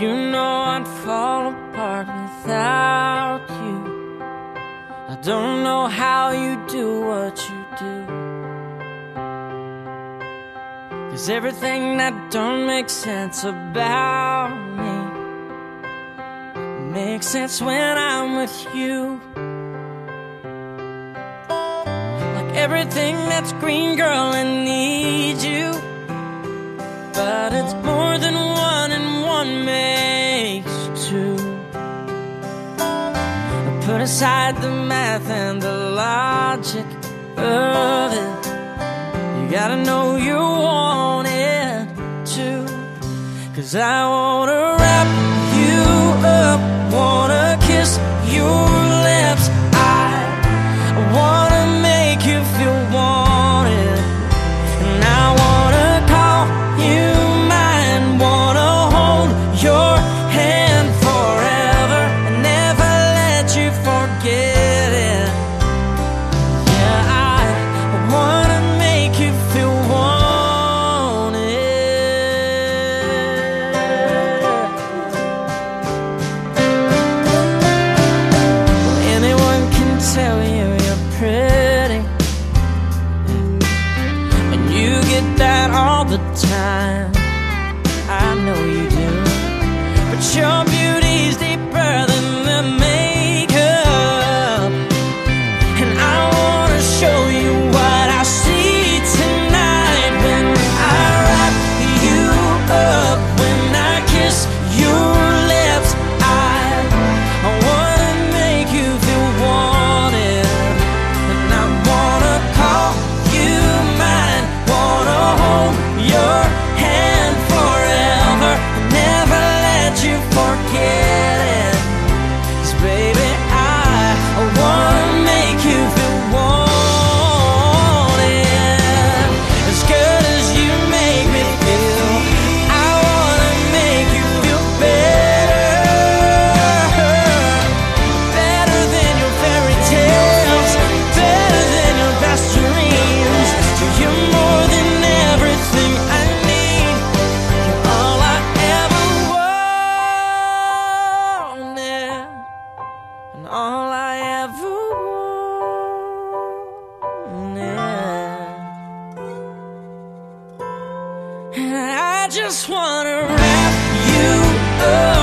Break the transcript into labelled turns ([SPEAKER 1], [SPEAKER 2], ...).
[SPEAKER 1] You know I'd fall apart without you. I don't know how you do what you do. Cause everything that don't make sense about me makes sense when I'm with you. Like everything that's green, girl, I need you. But it's more than Put aside the math and the logic of it. You gotta know you want it too. Cause I wanna pretty. And you get that all the time. I just wanna wrap you up.